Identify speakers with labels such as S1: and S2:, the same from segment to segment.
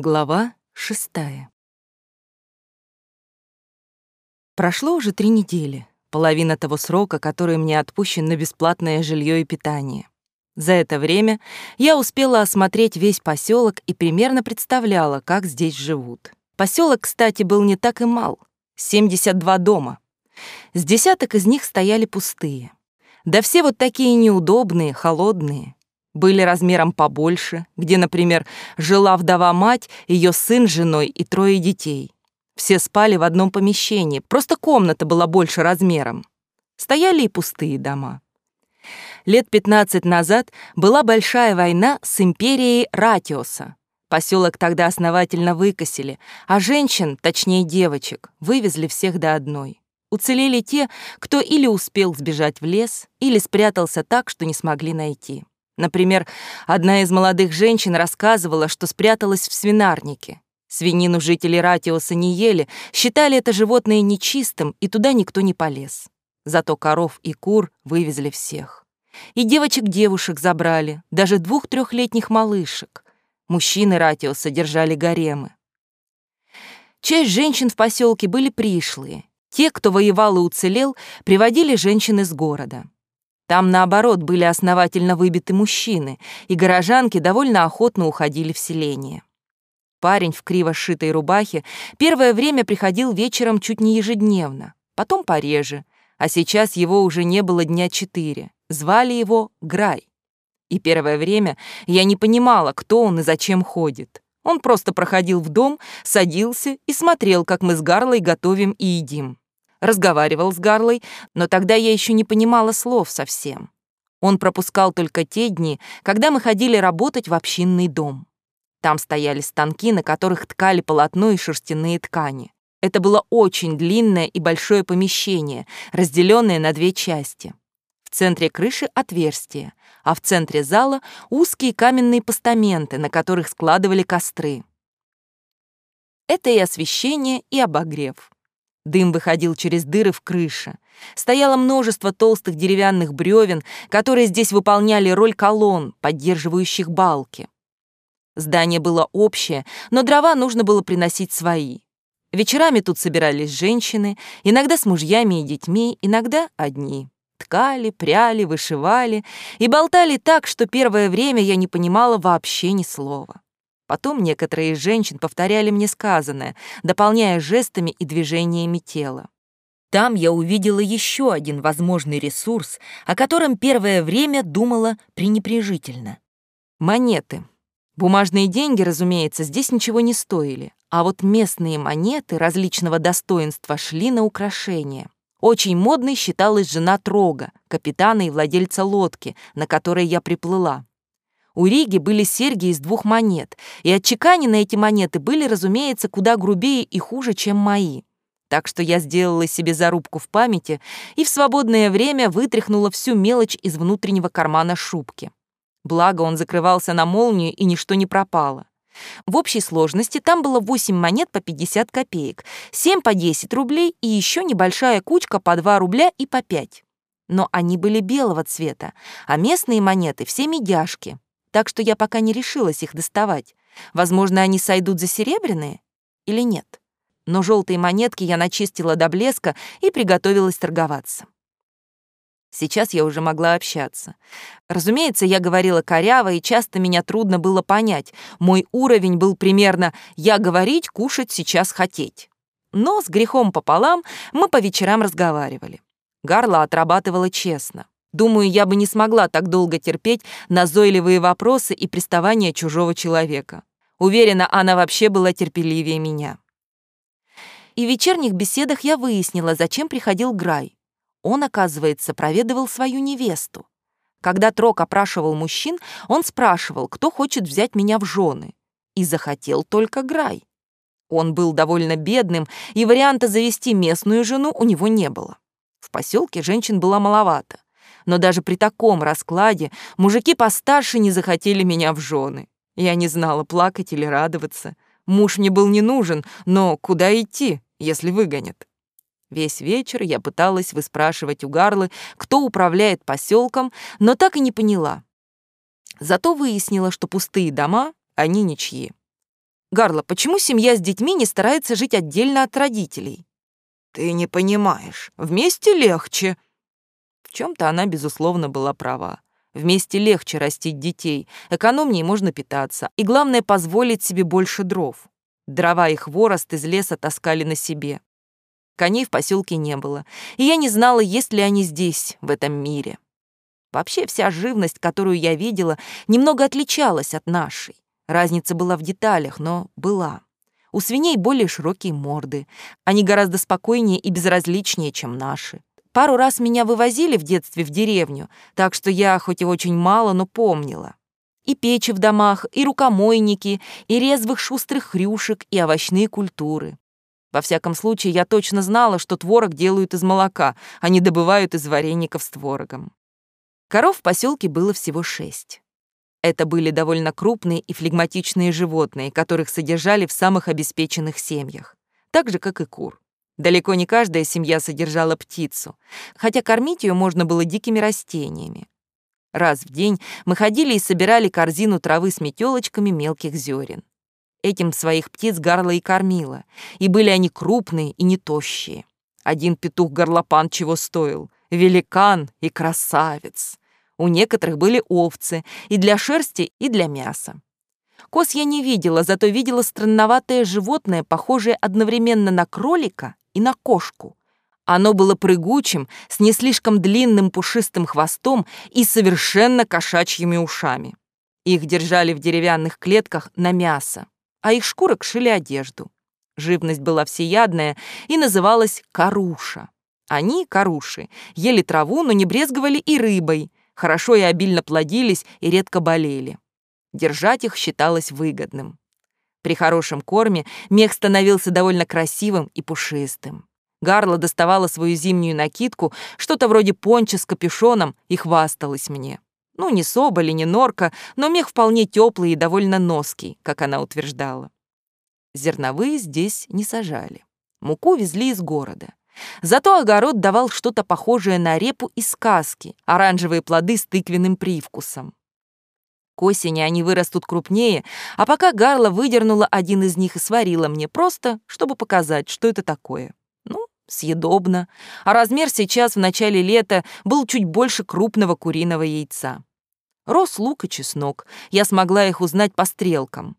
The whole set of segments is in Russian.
S1: Глава шестая. Прошло уже три недели, половина того срока, который мне отпущен на бесплатное жилье и питание. За это время я успела осмотреть весь поселок и примерно представляла, как здесь живут. Поселок, кстати, был не так и мал — 72 дома. С десяток из них стояли пустые. Да все вот такие неудобные, холодные были размером побольше, где, например, жила вдова-мать, ее сын с женой и трое детей. Все спали в одном помещении, просто комната была больше размером. Стояли и пустые дома. Лет 15 назад была большая война с империей Ратиоса. Поселок тогда основательно выкосили, а женщин, точнее девочек, вывезли всех до одной. Уцелели те, кто или успел сбежать в лес, или спрятался так, что не смогли найти. Например, одна из молодых женщин рассказывала, что спряталась в свинарнике. Свинину жители Ратиоса не ели, считали это животное нечистым, и туда никто не полез. Зато коров и кур вывезли всех. И девочек-девушек забрали, даже двух-трехлетних малышек. Мужчины Ратиоса держали гаремы. Часть женщин в поселке были пришлые. Те, кто воевал и уцелел, приводили женщин из города. Там, наоборот, были основательно выбиты мужчины, и горожанки довольно охотно уходили в селение. Парень в криво сшитой рубахе первое время приходил вечером чуть не ежедневно, потом пореже, а сейчас его уже не было дня четыре. Звали его Грай. И первое время я не понимала, кто он и зачем ходит. Он просто проходил в дом, садился и смотрел, как мы с Гарлой готовим и едим разговаривал с Гарлой, но тогда я еще не понимала слов совсем. Он пропускал только те дни, когда мы ходили работать в общинный дом. Там стояли станки, на которых ткали полотно и шерстяные ткани. Это было очень длинное и большое помещение, разделенное на две части. В центре крыши отверстие, а в центре зала узкие каменные постаменты, на которых складывали костры. Это и освещение, и обогрев. Дым выходил через дыры в крыше. Стояло множество толстых деревянных бревен, которые здесь выполняли роль колонн, поддерживающих балки. Здание было общее, но дрова нужно было приносить свои. Вечерами тут собирались женщины, иногда с мужьями и детьми, иногда одни. Ткали, пряли, вышивали и болтали так, что первое время я не понимала вообще ни слова. Потом некоторые из женщин повторяли мне сказанное, дополняя жестами и движениями тела. Там я увидела еще один возможный ресурс, о котором первое время думала пренепрежительно. Монеты. Бумажные деньги, разумеется, здесь ничего не стоили, а вот местные монеты различного достоинства шли на украшения. Очень модной считалась жена Трога, капитана и владельца лодки, на которой я приплыла. У Риги были серьги из двух монет, и отчеканены эти монеты были, разумеется, куда грубее и хуже, чем мои. Так что я сделала себе зарубку в памяти и в свободное время вытряхнула всю мелочь из внутреннего кармана шубки. Благо он закрывался на молнию, и ничто не пропало. В общей сложности там было 8 монет по 50 копеек, 7 по 10 рублей и еще небольшая кучка по 2 рубля и по 5. Но они были белого цвета, а местные монеты все медяшки так что я пока не решилась их доставать. Возможно, они сойдут за серебряные или нет. Но желтые монетки я начистила до блеска и приготовилась торговаться. Сейчас я уже могла общаться. Разумеется, я говорила коряво, и часто меня трудно было понять. Мой уровень был примерно «я говорить, кушать, сейчас хотеть». Но с грехом пополам мы по вечерам разговаривали. Гарла отрабатывала честно. Думаю, я бы не смогла так долго терпеть назойливые вопросы и приставания чужого человека. Уверена, она вообще была терпеливее меня. И в вечерних беседах я выяснила, зачем приходил Грай. Он, оказывается, проведывал свою невесту. Когда Трок опрашивал мужчин, он спрашивал, кто хочет взять меня в жены. И захотел только Грай. Он был довольно бедным, и варианта завести местную жену у него не было. В поселке женщин было маловато но даже при таком раскладе мужики постарше не захотели меня в жены. Я не знала, плакать или радоваться. Муж мне был не нужен, но куда идти, если выгонят? Весь вечер я пыталась выспрашивать у Гарлы, кто управляет поселком, но так и не поняла. Зато выяснила, что пустые дома, они ничьи. Гарла, почему семья с детьми не старается жить отдельно от родителей?
S2: Ты не понимаешь. Вместе легче.
S1: В чем-то она, безусловно, была права. Вместе легче растить детей, экономнее можно питаться, и главное, позволить себе больше дров. Дрова и хворост из леса таскали на себе. Коней в поселке не было, и я не знала, есть ли они здесь, в этом мире. Вообще вся живность, которую я видела, немного отличалась от нашей. Разница была в деталях, но была. У свиней более широкие морды. Они гораздо спокойнее и безразличнее, чем наши. Пару раз меня вывозили в детстве в деревню, так что я хоть и очень мало, но помнила. И печи в домах, и рукомойники, и резвых шустрых хрюшек, и овощные культуры. Во всяком случае, я точно знала, что творог делают из молока, а не добывают из вареников с творогом. Коров в поселке было всего шесть. Это были довольно крупные и флегматичные животные, которых содержали в самых обеспеченных семьях, так же, как и кур. Далеко не каждая семья содержала птицу, хотя кормить ее можно было дикими растениями. Раз в день мы ходили и собирали корзину травы с метелочками мелких зерен. Этим своих птиц Гарла и кормила, и были они крупные и не тощие. Один петух-горлопан чего стоил, великан и красавец. У некоторых были овцы и для шерсти, и для мяса. Коз я не видела, зато видела странноватое животное, похожее одновременно на кролика и на кошку. Оно было прыгучим, с не слишком длинным пушистым хвостом и совершенно кошачьими ушами. Их держали в деревянных клетках на мясо, а их шкурок шили одежду. Живность была всеядная и называлась каруша. Они, каруши, ели траву, но не брезговали и рыбой, хорошо и обильно плодились и редко болели. Держать их считалось выгодным. При хорошем корме мех становился довольно красивым и пушистым. Гарла доставала свою зимнюю накидку, что-то вроде понча с капюшоном, и хвасталась мне. Ну, не соболи, не норка, но мех вполне теплый и довольно ноский, как она утверждала. Зерновые здесь не сажали. Муку везли из города. Зато огород давал что-то похожее на репу из сказки, оранжевые плоды с тыквенным привкусом. К осени они вырастут крупнее, а пока Гарла выдернула один из них и сварила мне просто, чтобы показать, что это такое. Ну, съедобно. А размер сейчас в начале лета был чуть больше крупного куриного яйца. Рос лук и чеснок. Я смогла их узнать по стрелкам.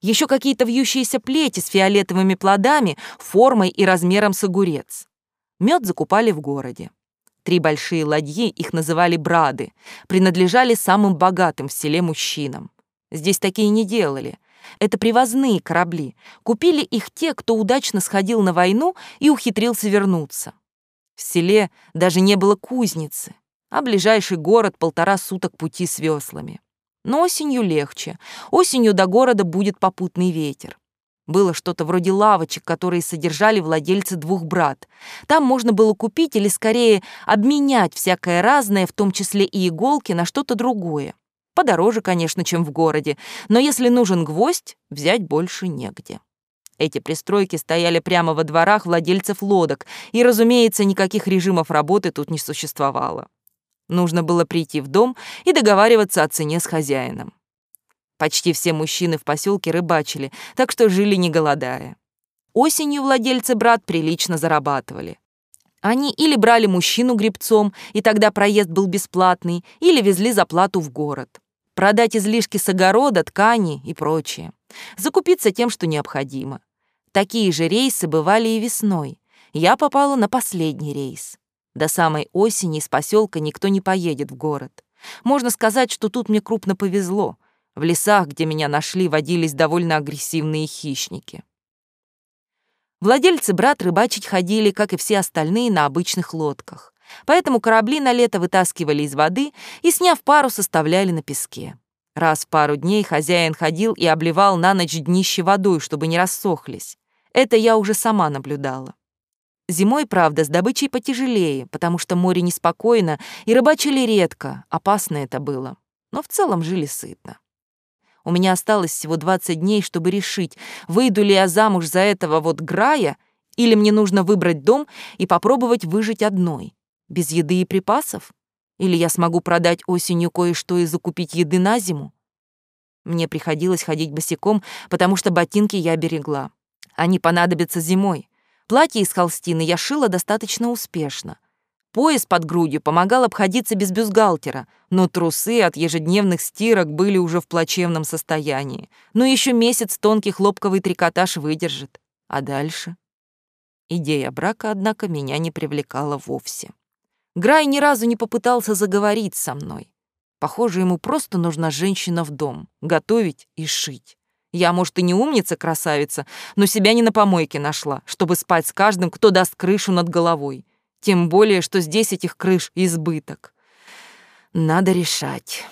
S1: Еще какие-то вьющиеся плети с фиолетовыми плодами, формой и размером с огурец. Мед закупали в городе. Три большие ладьи, их называли брады, принадлежали самым богатым в селе мужчинам. Здесь такие не делали. Это привозные корабли. Купили их те, кто удачно сходил на войну и ухитрился вернуться. В селе даже не было кузницы, а ближайший город полтора суток пути с веслами. Но осенью легче. Осенью до города будет попутный ветер. Было что-то вроде лавочек, которые содержали владельцы двух брат. Там можно было купить или, скорее, обменять всякое разное, в том числе и иголки, на что-то другое. Подороже, конечно, чем в городе, но если нужен гвоздь, взять больше негде. Эти пристройки стояли прямо во дворах владельцев лодок, и, разумеется, никаких режимов работы тут не существовало. Нужно было прийти в дом и договариваться о цене с хозяином. Почти все мужчины в поселке рыбачили, так что жили не голодая. Осенью владельцы брат прилично зарабатывали. Они или брали мужчину гребцом, и тогда проезд был бесплатный, или везли за плату в город. Продать излишки с огорода, ткани и прочее. Закупиться тем, что необходимо. Такие же рейсы бывали и весной. Я попала на последний рейс. До самой осени из поселка никто не поедет в город. Можно сказать, что тут мне крупно повезло — в лесах, где меня нашли, водились довольно агрессивные хищники. Владельцы брат рыбачить ходили, как и все остальные, на обычных лодках. Поэтому корабли на лето вытаскивали из воды и, сняв пару, составляли на песке. Раз в пару дней хозяин ходил и обливал на ночь днище водой, чтобы не рассохлись. Это я уже сама наблюдала. Зимой, правда, с добычей потяжелее, потому что море неспокойно, и рыбачили редко, опасно это было. Но в целом жили сытно. У меня осталось всего 20 дней, чтобы решить, выйду ли я замуж за этого вот Грая, или мне нужно выбрать дом и попробовать выжить одной, без еды и припасов? Или я смогу продать осенью кое-что и закупить еды на зиму? Мне приходилось ходить босиком, потому что ботинки я берегла. Они понадобятся зимой. Платье из холстины я шила достаточно успешно. Пояс под грудью помогал обходиться без бюстгальтера, но трусы от ежедневных стирок были уже в плачевном состоянии. Но еще месяц тонкий хлопковый трикотаж выдержит. А дальше? Идея брака, однако, меня не привлекала вовсе. Грай ни разу не попытался заговорить со мной. Похоже, ему просто нужна женщина в дом, готовить и шить. Я, может, и не умница-красавица, но себя не на помойке нашла, чтобы спать с каждым, кто даст крышу над головой. Тем более, что здесь этих крыш избыток. Надо решать.